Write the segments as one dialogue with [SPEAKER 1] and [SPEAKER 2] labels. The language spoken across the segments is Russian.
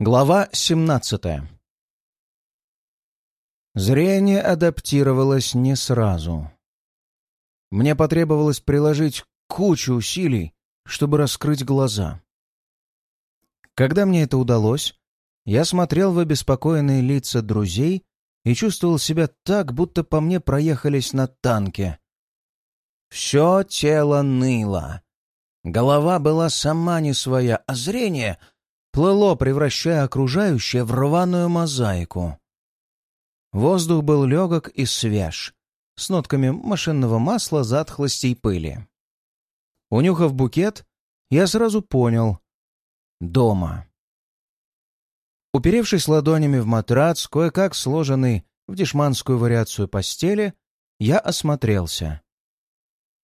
[SPEAKER 1] Глава 17 Зрение адаптировалось не сразу. Мне потребовалось приложить кучу усилий, чтобы раскрыть глаза. Когда мне это удалось, я смотрел в обеспокоенные лица друзей и чувствовал себя так, будто по мне проехались на танке. Все тело ныло. Голова была сама не своя, а зрение — плыло, превращая окружающее в рваную мозаику. Воздух был легок и свеж, с нотками машинного масла, затхлости и пыли. Унюхав букет, я сразу понял — дома. Уперевшись ладонями в матрац, кое-как сложенный в дешманскую вариацию постели, я осмотрелся.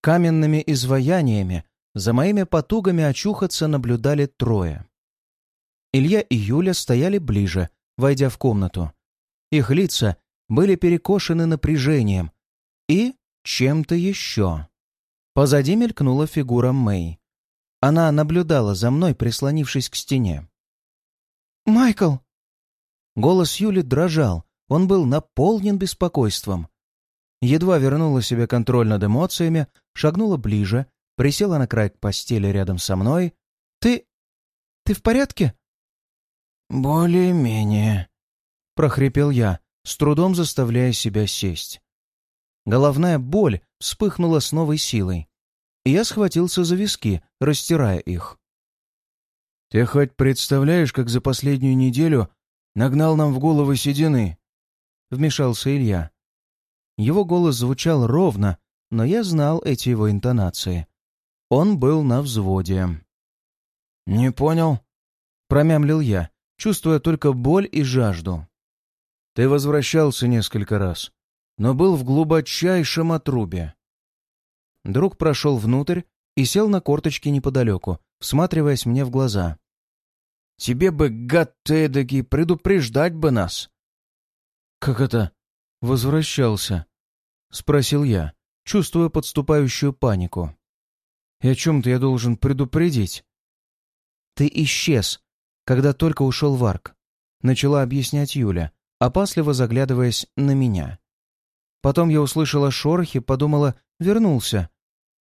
[SPEAKER 1] Каменными изваяниями за моими потугами очухаться наблюдали трое. Илья и Юля стояли ближе, войдя в комнату. Их лица были перекошены напряжением и чем-то еще. Позади мелькнула фигура Мэй. Она наблюдала за мной, прислонившись к стене.
[SPEAKER 2] «Майкл!»
[SPEAKER 1] Голос Юли дрожал, он был наполнен беспокойством. Едва вернула себе контроль над эмоциями, шагнула ближе, присела на край постели рядом со мной. «Ты... ты в порядке?»
[SPEAKER 2] «Более-менее», —
[SPEAKER 1] прохрипел я, с трудом заставляя себя сесть. Головная боль вспыхнула с новой силой, и я схватился за виски, растирая их.
[SPEAKER 2] «Ты хоть представляешь, как за последнюю неделю нагнал нам в головы седины?» — вмешался Илья.
[SPEAKER 1] Его голос звучал ровно, но я знал эти его интонации. Он был на взводе.
[SPEAKER 2] «Не понял?»
[SPEAKER 1] — промямлил я, чувствуя только боль и жажду.
[SPEAKER 2] Ты возвращался несколько раз, но был в глубочайшем отрубе.
[SPEAKER 1] Друг прошел внутрь и сел на корточки неподалеку, всматриваясь мне в глаза.
[SPEAKER 2] «Тебе бы, гад ты предупреждать бы нас!»
[SPEAKER 1] «Как это возвращался?» — спросил я, чувствуя подступающую панику. «И о чем-то я должен предупредить?» «Ты исчез, когда только ушел в арк», — начала объяснять Юля, опасливо заглядываясь на меня. Потом я услышала шорохи, подумала, вернулся.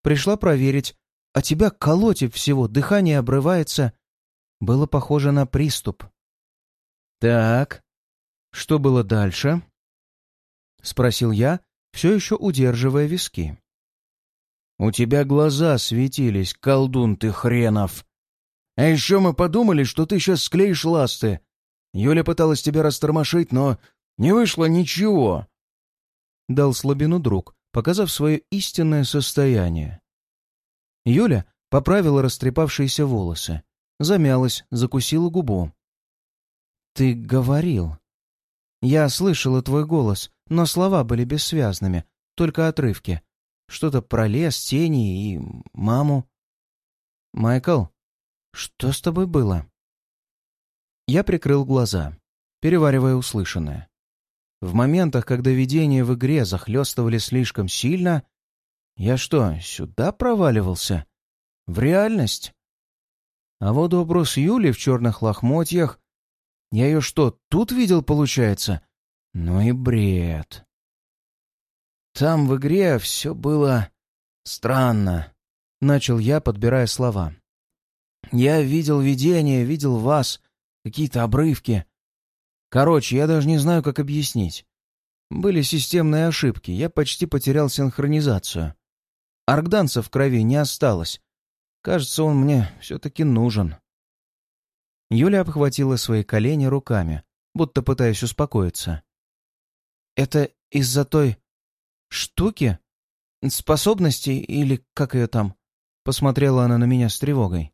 [SPEAKER 1] Пришла проверить, а тебя колотит всего, дыхание обрывается. Было похоже на приступ. «Так, что было дальше?» — спросил я, все еще удерживая виски.
[SPEAKER 2] «У тебя глаза светились, колдун ты хренов!» А еще мы подумали, что ты сейчас склеишь ласты. Юля пыталась тебя растормошить, но не вышло ничего.
[SPEAKER 1] Дал слабину друг, показав свое истинное состояние. Юля поправила растрепавшиеся волосы, замялась, закусила губу. «Ты говорил. Я слышала твой голос, но слова были бессвязными, только отрывки. Что-то про лес, тени и маму. Майкл, что с тобой было?» Я прикрыл глаза, переваривая услышанное. В моментах, когда видения в игре захлестывали слишком сильно, я что, сюда проваливался? В реальность? А вот вопрос Юли в черных лохмотьях... Я ее что, тут видел, получается? Ну и бред. Там в игре все было странно. Начал я, подбирая слова. Я видел видение, видел вас, какие-то обрывки. Короче, я даже не знаю, как объяснить. Были системные ошибки, я почти потерял синхронизацию. Аркданца в крови не осталось. Кажется, он мне все-таки нужен. Юля обхватила свои колени руками, будто пытаясь успокоиться. «Это из-за той штуки? Способности или как ее там?» Посмотрела она на меня с тревогой.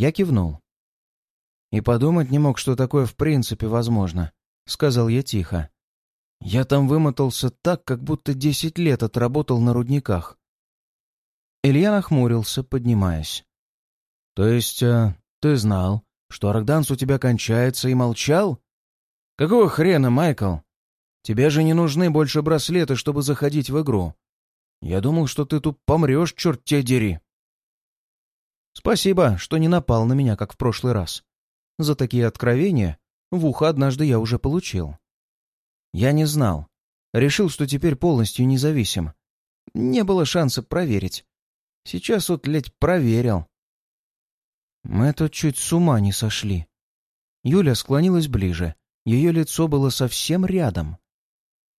[SPEAKER 1] Я кивнул. «И подумать не мог, что такое в принципе возможно», — сказал я тихо. «Я там вымотался так, как будто десять лет отработал на рудниках». Илья нахмурился, поднимаясь. «То есть э, ты знал, что Аркданс у тебя кончается и молчал? Какого хрена, Майкл? Тебе же не нужны больше браслеты, чтобы заходить в игру. Я думал, что ты тут помрешь, черт те дери!» Спасибо, что не напал на меня, как в прошлый раз. За такие откровения в ухо однажды я уже получил. Я не знал. Решил, что теперь полностью независим. Не было шанса проверить. Сейчас вот, ледь, проверил. Мы тут чуть с ума не сошли. Юля склонилась ближе. Ее лицо было совсем рядом.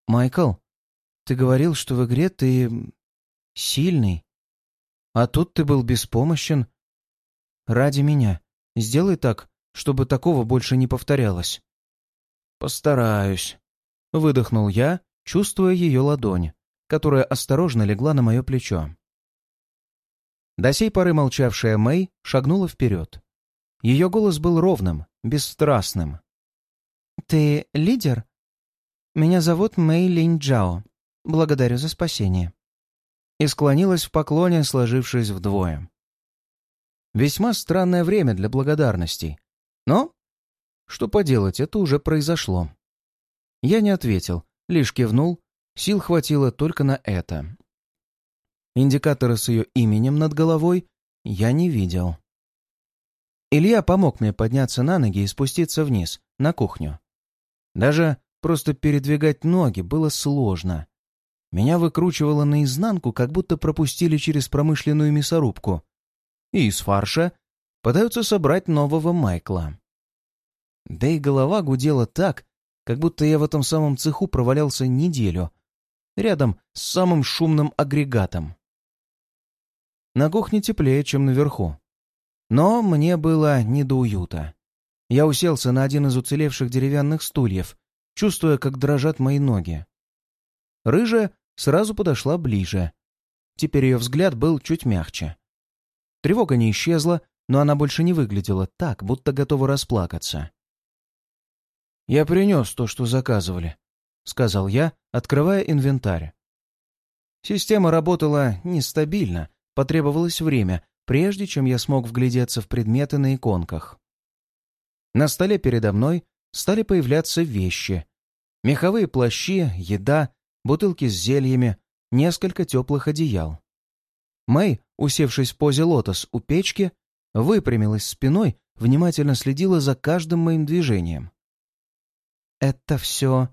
[SPEAKER 1] «Майкл, ты говорил, что в игре ты... сильный. А тут ты был беспомощен. Ради меня. Сделай так, чтобы такого больше не повторялось». «Постараюсь», — выдохнул я, чувствуя ее ладонь, которая осторожно легла на мое плечо. До сей поры молчавшая Мэй шагнула вперед. Ее голос был ровным, бесстрастным. «Ты лидер? Меня зовут Мэй Линь Джао. Благодарю за спасение». И склонилась в поклоне, сложившись вдвое. Весьма странное время для благодарностей. Но, что поделать, это уже произошло. Я не ответил, лишь кивнул, сил хватило только на это. Индикатора с ее именем над головой я не видел. Илья помог мне подняться на ноги и спуститься вниз, на кухню. Даже просто передвигать ноги было сложно. Меня выкручивало наизнанку, как будто пропустили через промышленную мясорубку. И из фарша пытаются собрать нового Майкла. Да и голова гудела так, как будто я в этом самом цеху провалялся неделю, рядом с самым шумным агрегатом. На кухне теплее, чем наверху. Но мне было не до уюта. Я уселся на один из уцелевших деревянных стульев, чувствуя, как дрожат мои ноги. Рыжая сразу подошла ближе. Теперь ее взгляд был чуть мягче. Тревога не исчезла, но она больше не выглядела так, будто готова расплакаться. «Я принес то, что заказывали», — сказал я, открывая инвентарь. Система работала нестабильно, потребовалось время, прежде чем я смог вглядеться в предметы на иконках. На столе передо мной стали появляться вещи. Меховые плащи, еда, бутылки с зельями, несколько теплых одеял. Мэй, усевшись в позе лотос у печки, выпрямилась спиной, внимательно следила за каждым моим движением. «Это все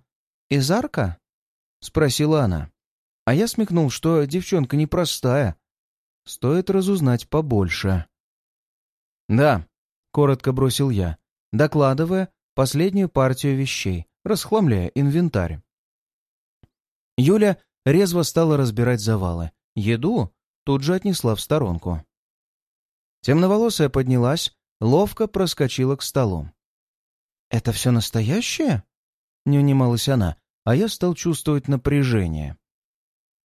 [SPEAKER 1] из арка?» — спросила она. А я смекнул, что девчонка непростая, Стоит разузнать побольше. «Да», — коротко бросил я, докладывая последнюю партию вещей, расхламляя инвентарь. Юля резво стала разбирать завалы. Еду тут же отнесла в сторонку. Темноволосая поднялась, ловко проскочила к столу. «Это все настоящее?» — не унималась она, а я стал чувствовать напряжение.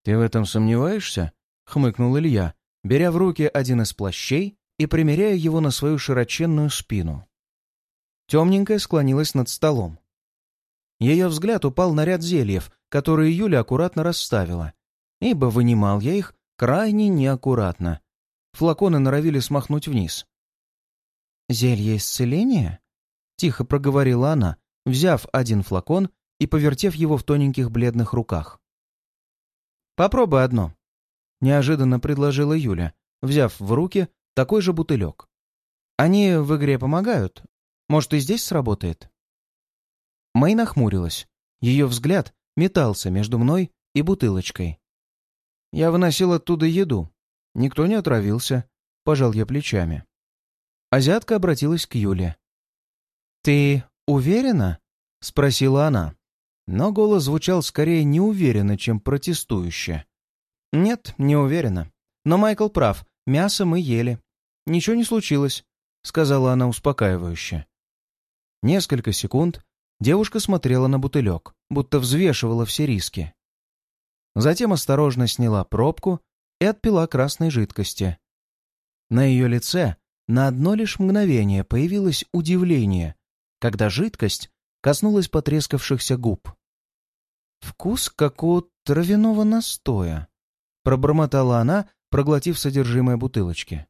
[SPEAKER 1] «Ты в этом сомневаешься?» — хмыкнул Илья, беря в руки один из плащей и примеряя его на свою широченную спину. Темненькая склонилась над столом. Ее взгляд упал на ряд зельев, которые Юля аккуратно расставила, ибо вынимал я их крайне неаккуратно. Флаконы норовили смахнуть вниз. «Зелье исцеления?» — тихо проговорила она, взяв один флакон и повертев его в тоненьких бледных руках. «Попробуй одно», неожиданно предложила Юля, взяв в руки такой же бутылек. «Они в игре помогают. Может, и здесь сработает?» Мэй нахмурилась. Ее взгляд метался между мной и бутылочкой. Я выносил оттуда еду. Никто не отравился. Пожал я плечами. Азиатка обратилась к Юле. «Ты уверена?» — спросила она. Но голос звучал скорее неуверенно, чем протестующе. «Нет, не уверена. Но Майкл прав. Мясо мы ели. Ничего не случилось», — сказала она успокаивающе. Несколько секунд девушка смотрела на бутылек, будто взвешивала все риски. Затем осторожно сняла пробку и отпила красной жидкости. На ее лице на одно лишь мгновение появилось удивление, когда жидкость коснулась потрескавшихся губ. Вкус как у травяного настоя. Пробормотала она, проглотив содержимое бутылочки.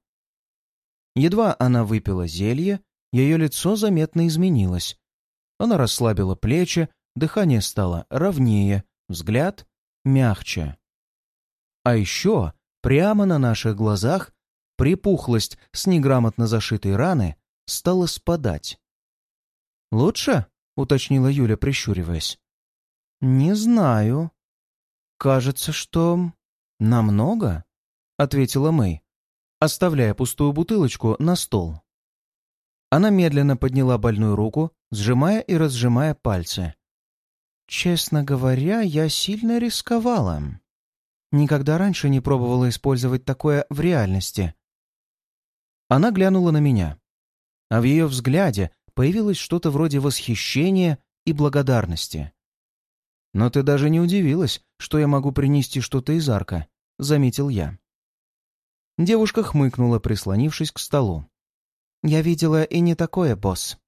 [SPEAKER 1] Едва она выпила зелье, ее лицо заметно изменилось. Она расслабила плечи, дыхание стало ровнее, взгляд мягче. А еще прямо на наших глазах припухлость с неграмотно зашитой раны стала спадать. «Лучше?» — уточнила Юля, прищуриваясь. «Не знаю. Кажется, что... намного?» — ответила Мэй, оставляя пустую бутылочку на стол. Она медленно подняла больную руку, сжимая и разжимая пальцы. «Честно говоря, я сильно рисковала. Никогда раньше не пробовала использовать такое в реальности». Она глянула на меня, а в ее взгляде появилось что-то вроде восхищения и благодарности. «Но ты даже не удивилась, что я могу принести что-то из арка», — заметил я. Девушка хмыкнула, прислонившись к столу. «Я видела и не такое, босс.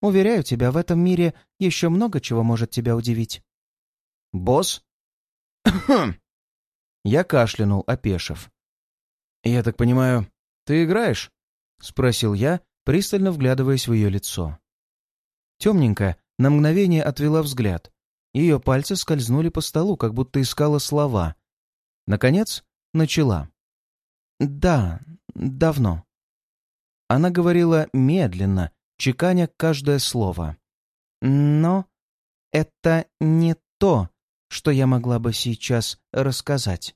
[SPEAKER 1] Уверяю тебя, в этом мире еще много чего может тебя удивить». «Босс?» Я кашлянул, опешив. «Я так понимаю, ты играешь?» — спросил я, пристально вглядываясь в ее лицо. Темненькая на мгновение отвела взгляд. Ее пальцы скользнули по столу, как будто искала слова. Наконец, начала. «Да, давно». Она говорила медленно, чеканя каждое слово. «Но это не то, что я могла бы сейчас рассказать.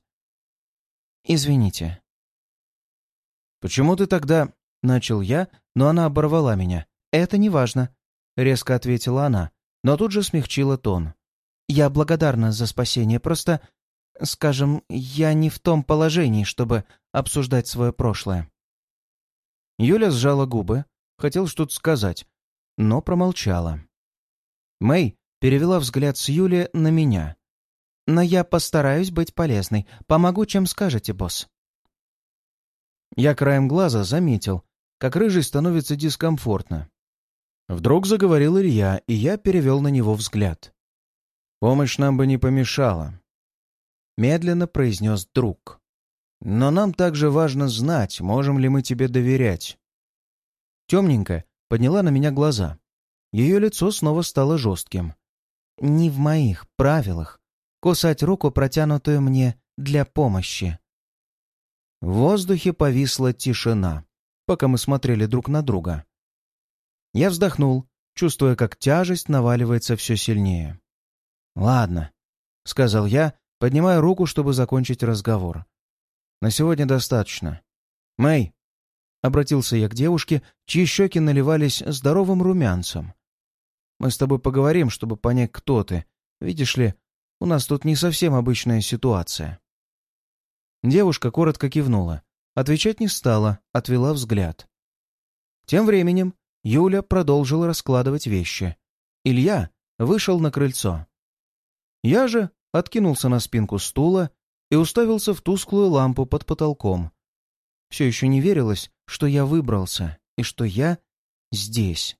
[SPEAKER 1] Извините». «Почему ты тогда...» — начал я, но она оборвала меня. «Это не важно», — резко ответила она, но тут же смягчила тон. «Я благодарна за спасение, просто Скажем, я не в том положении, чтобы обсуждать свое прошлое. Юля сжала губы, хотел что-то сказать, но промолчала. Мэй перевела взгляд с Юли на меня. «Но я постараюсь быть полезной. Помогу, чем скажете, босс». Я краем глаза заметил, как рыжий становится дискомфортно. Вдруг заговорил Илья, и я перевел на него взгляд. «Помощь нам бы не помешала. — медленно произнес друг. «Но нам также важно знать, можем ли мы тебе доверять». Темненькая подняла на меня глаза. Ее лицо снова стало жестким. «Не в моих правилах кусать руку, протянутую мне для помощи». В воздухе повисла тишина, пока мы смотрели друг на друга. Я вздохнул, чувствуя, как тяжесть наваливается все сильнее. «Ладно», — сказал я, поднимая руку, чтобы закончить разговор. «На сегодня достаточно. Мэй!» — обратился я к девушке, чьи щеки наливались здоровым румянцем. «Мы с тобой поговорим, чтобы понять, кто ты. Видишь ли, у нас тут не совсем обычная ситуация». Девушка коротко кивнула. Отвечать не стала, отвела взгляд. Тем временем Юля продолжила раскладывать вещи. Илья вышел на крыльцо. Я же откинулся на спинку стула и уставился в тусклую лампу под потолком. Все еще не верилось, что я выбрался и что я здесь.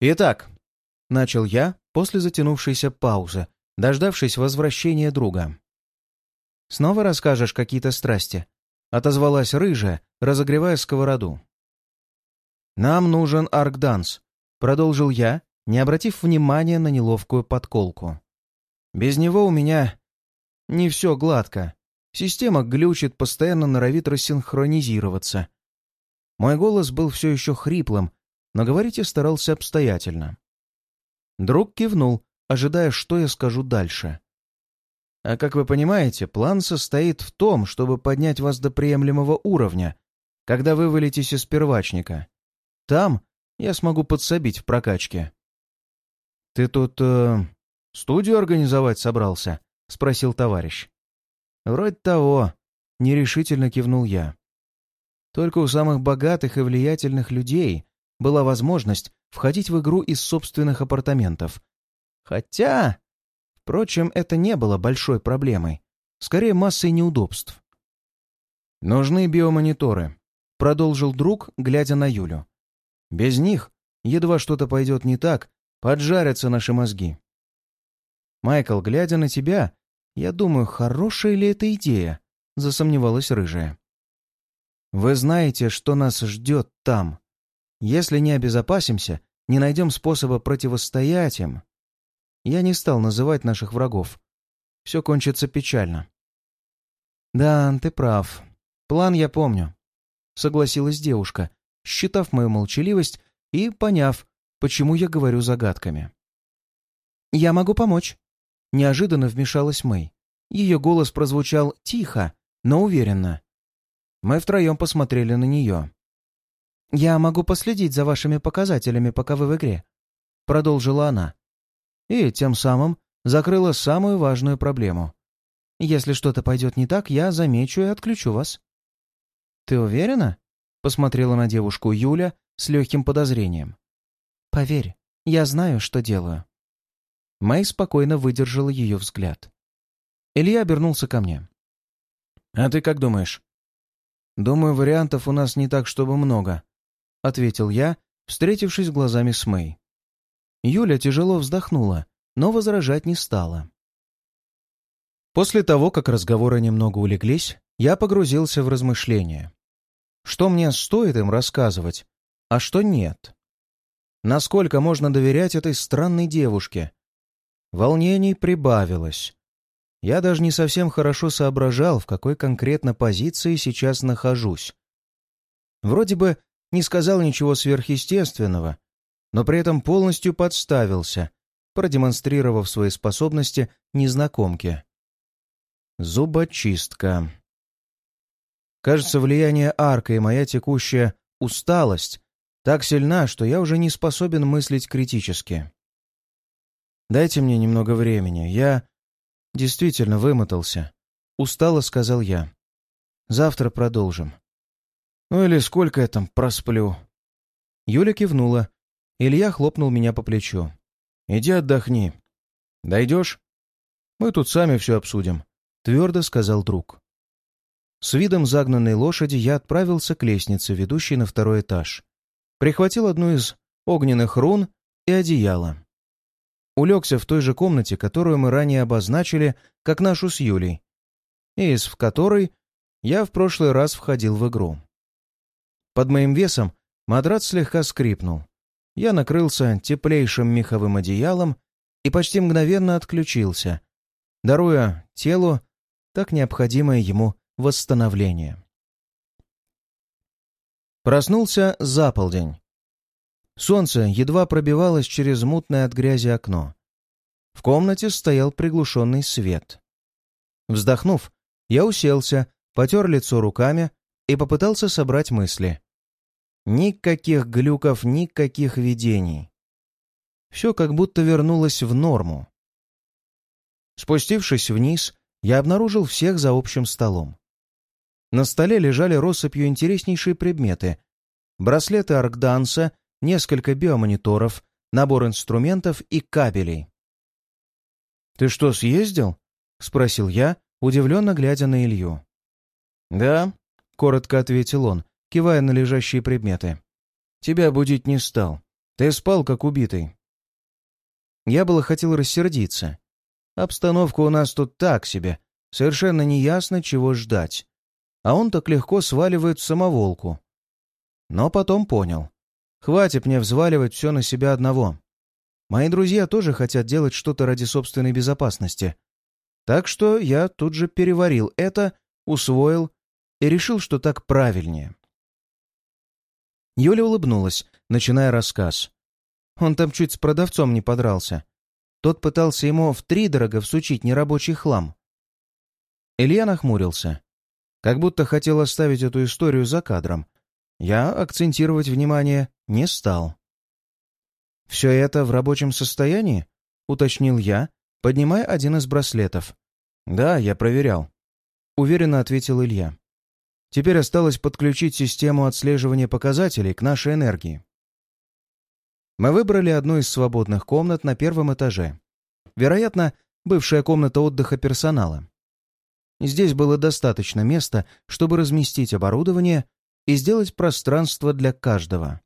[SPEAKER 1] «Итак», — начал я после затянувшейся паузы, дождавшись возвращения друга. «Снова расскажешь какие-то страсти?» — отозвалась рыжая, разогревая сковороду. «Нам нужен аркданс», — продолжил я, не обратив внимания на неловкую подколку. Без него у меня не все гладко. Система глючит, постоянно норовит рассинхронизироваться. Мой голос был все еще хриплым, но говорить я старался обстоятельно. Друг кивнул, ожидая, что я скажу дальше. А как вы понимаете, план состоит в том, чтобы поднять вас до приемлемого уровня, когда вы вылетите из первачника. Там я смогу подсобить в прокачке. Ты тут э, «Студию организовать собрался?» — спросил товарищ. «Вроде того», — нерешительно кивнул я. Только у самых богатых и влиятельных людей была возможность входить в игру из собственных апартаментов. Хотя, впрочем, это не было большой проблемой, скорее массой неудобств. «Нужны биомониторы», — продолжил друг, глядя на Юлю. «Без них, едва что-то пойдет не так, поджарятся наши мозги. «Майкл, глядя на тебя, я думаю, хорошая ли эта идея?» — засомневалась рыжая. «Вы знаете, что нас ждет там. Если не обезопасимся, не найдем способа противостоять им. Я не стал называть наших врагов. Все кончится печально». «Да, ты прав. План я помню», — согласилась девушка, считав мою молчаливость и поняв, почему я говорю загадками. «Я могу помочь», — неожиданно вмешалась Мэй. Ее голос прозвучал тихо, но уверенно. Мы втроем посмотрели на нее. «Я могу последить за вашими показателями, пока вы в игре», — продолжила она. И тем самым закрыла самую важную проблему. «Если что-то пойдет не так, я замечу и отключу вас». «Ты уверена?» — посмотрела на девушку Юля с легким подозрением. «Поверь, я знаю, что делаю». Мэй спокойно выдержала ее взгляд. Илья обернулся ко мне. «А ты как думаешь?» «Думаю, вариантов у нас не так, чтобы много», — ответил я, встретившись глазами с Мэй. Юля тяжело вздохнула, но возражать не стала. После того, как разговоры немного улеглись, я погрузился в размышления. Что мне стоит им рассказывать, а что нет? Насколько можно доверять этой странной девушке, Волнений прибавилось. Я даже не совсем хорошо соображал, в какой конкретно позиции сейчас нахожусь. Вроде бы не сказал ничего сверхъестественного, но при этом полностью подставился, продемонстрировав свои способности незнакомке. Зубочистка. Кажется, влияние арка и моя текущая усталость так сильна, что я уже не способен мыслить критически. Дайте мне немного времени. Я действительно вымотался. Устало сказал я. Завтра продолжим. Ну или сколько я там просплю? Юля кивнула. Илья хлопнул меня по плечу. Иди отдохни. Дойдешь? Мы тут сами все обсудим. Твердо сказал друг. С видом загнанной лошади я отправился к лестнице, ведущей на второй этаж. Прихватил одну из огненных рун и одеяло улегся в той же комнате, которую мы ранее обозначили, как нашу с Юлей, и из в которой я в прошлый раз входил в игру. Под моим весом матрас слегка скрипнул. Я накрылся теплейшим меховым одеялом и почти мгновенно отключился, даруя телу так необходимое ему восстановление. Проснулся за полдень. Солнце едва пробивалось через мутное от грязи окно. В комнате стоял приглушенный свет. Вздохнув, я уселся, потер лицо руками и попытался собрать мысли. Никаких глюков, никаких видений. Все как будто вернулось в норму. Спустившись вниз, я обнаружил всех за общим столом. На столе лежали россыпью интереснейшие предметы. Браслеты аркданса несколько биомониторов, набор инструментов и кабелей. «Ты что, съездил?» — спросил я, удивленно глядя на Илью. «Да», — коротко ответил он, кивая на лежащие предметы. «Тебя будить не стал. Ты спал, как убитый». Я было хотел рассердиться. Обстановка у нас тут так себе, совершенно неясно, чего ждать. А он так легко сваливает в самоволку. Но потом понял. Хватит мне взваливать все на себя одного. Мои друзья тоже хотят делать что-то ради собственной безопасности. Так что я тут же переварил это, усвоил и решил, что так правильнее. Юля улыбнулась, начиная рассказ. Он там чуть с продавцом не подрался. Тот пытался ему втридорого всучить нерабочий хлам. Илья нахмурился. Как будто хотел оставить эту историю за кадром, я акцентировать внимание не стал. «Все это в рабочем состоянии?» — уточнил я, поднимая один из браслетов. «Да, я проверял», — уверенно ответил Илья. «Теперь осталось подключить систему отслеживания показателей к нашей энергии». Мы выбрали одну из свободных комнат на первом этаже. Вероятно, бывшая комната отдыха персонала. Здесь было достаточно места, чтобы разместить оборудование и сделать пространство для каждого.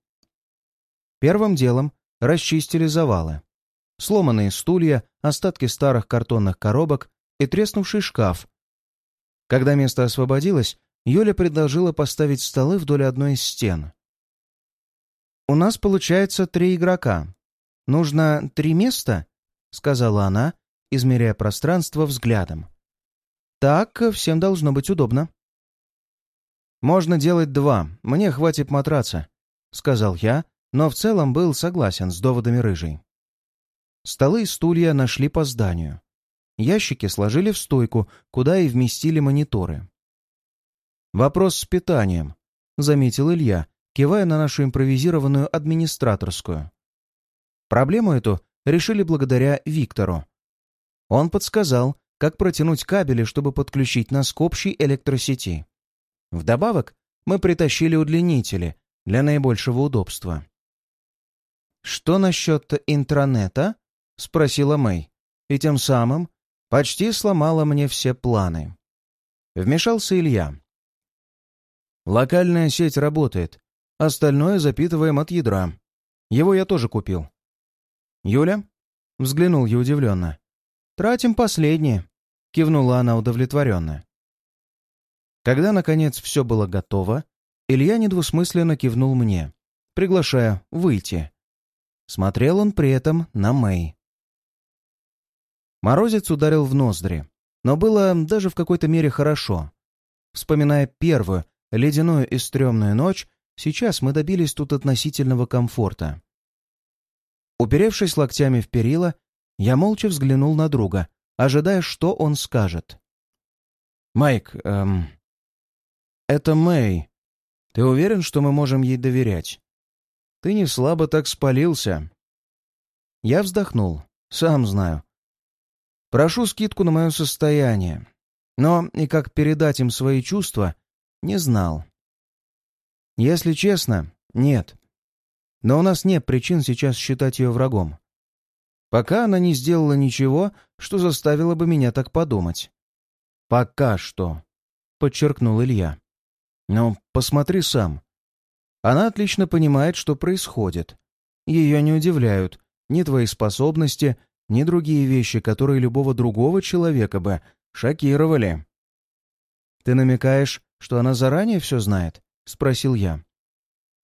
[SPEAKER 1] Первым делом расчистили завалы. Сломанные стулья, остатки старых картонных коробок и треснувший шкаф. Когда место освободилось, Юля предложила поставить столы вдоль одной из стен. «У нас получается три игрока. Нужно три места?» — сказала она, измеряя пространство взглядом. «Так всем должно быть удобно». «Можно делать два, мне хватит матраца», — сказал я, но в целом был согласен с доводами рыжей. Столы и стулья нашли по зданию. Ящики сложили в стойку, куда и вместили мониторы. «Вопрос с питанием», — заметил Илья, кивая на нашу импровизированную администраторскую. Проблему эту решили благодаря Виктору. Он подсказал, как протянуть кабели, чтобы подключить нас к общей электросети. Вдобавок, мы притащили удлинители для наибольшего удобства. «Что насчет интранета?» — спросила Мэй, и тем самым почти сломала мне все планы. Вмешался Илья. «Локальная сеть работает, остальное запитываем от ядра. Его я тоже купил». «Юля?» — взглянул я удивленно. «Тратим последнее», — кивнула она удовлетворенно. Когда, наконец, все было готово, Илья недвусмысленно кивнул мне, приглашая выйти. Смотрел он при этом на Мэй. Морозец ударил в ноздри, но было даже в какой-то мере хорошо. Вспоминая первую, ледяную и стрёмную ночь, сейчас мы добились тут относительного комфорта. Уперевшись локтями в перила, я молча взглянул на друга, ожидая, что он скажет. «Майк, эм, «Это Мэй. Ты уверен, что мы можем ей доверять? Ты не слабо так спалился». Я вздохнул. Сам знаю. Прошу скидку на мое состояние. Но и как передать им свои чувства, не знал. Если честно, нет. Но у нас нет причин сейчас считать ее врагом. Пока она не сделала ничего, что заставило бы меня так подумать. «Пока что», — подчеркнул Илья. Но посмотри сам. Она отлично понимает, что происходит. Ее не удивляют ни твои способности, ни другие вещи, которые любого другого человека бы шокировали. «Ты намекаешь, что она заранее все знает?» — спросил я.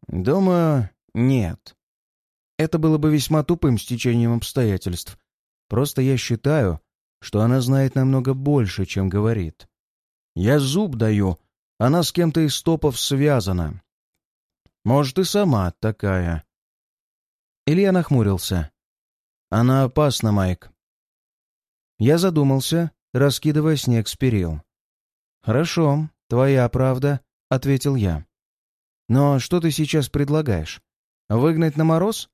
[SPEAKER 1] «Думаю, нет. Это было бы весьма тупым стечением обстоятельств. Просто я считаю, что она знает намного больше, чем говорит. Я зуб даю, она с кем-то из топов связана. Может, и сама такая. Илья нахмурился. Она опасна, Майк. Я задумался, раскидывая снег с перил. «Хорошо, твоя правда», — ответил я. «Но что ты сейчас предлагаешь? Выгнать на мороз?»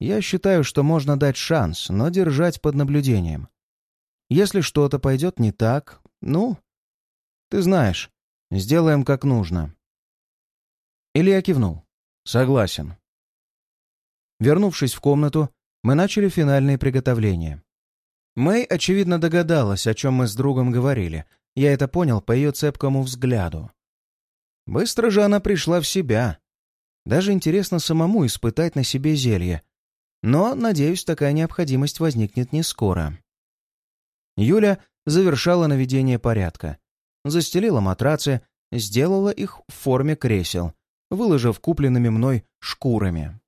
[SPEAKER 1] «Я считаю, что можно дать шанс, но держать под наблюдением. Если что-то пойдет не так, ну, ты знаешь, Сделаем как нужно». Илья кивнул. «Согласен». Вернувшись в комнату, мы начали финальные приготовления. Мэй, очевидно, догадалась, о чем мы с другом говорили. Я это понял по ее цепкому взгляду. Быстро же она пришла в себя. Даже интересно самому испытать на себе зелье. Но, надеюсь, такая необходимость возникнет не скоро. Юля завершала наведение порядка застелила матрацы, сделала их в форме кресел, выложив купленными мной шкурами.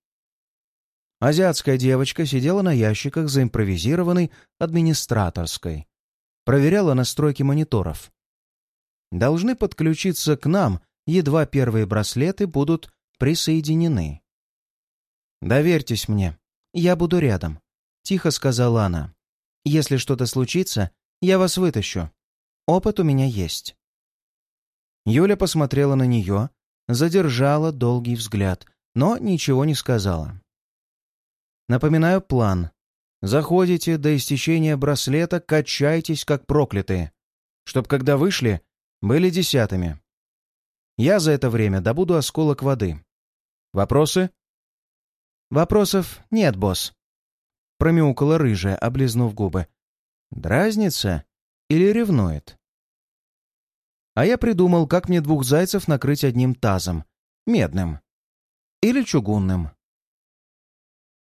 [SPEAKER 1] Азиатская девочка сидела на ящиках за импровизированной администраторской. Проверяла настройки мониторов. Должны подключиться к нам, едва первые браслеты будут присоединены. «Доверьтесь мне, я буду рядом», — тихо сказала она. «Если что-то случится, я вас вытащу. Опыт у меня есть». Юля посмотрела на нее, задержала долгий взгляд, но ничего не сказала. «Напоминаю план. Заходите до истечения браслета, качайтесь как проклятые, чтоб когда вышли, были десятыми. Я за это время добуду осколок воды. Вопросы?» «Вопросов нет, босс», — промяукала рыжая, облизнув губы. «Дразнится?» Или ревнует? А я придумал, как мне двух зайцев накрыть одним тазом. Медным. Или чугунным.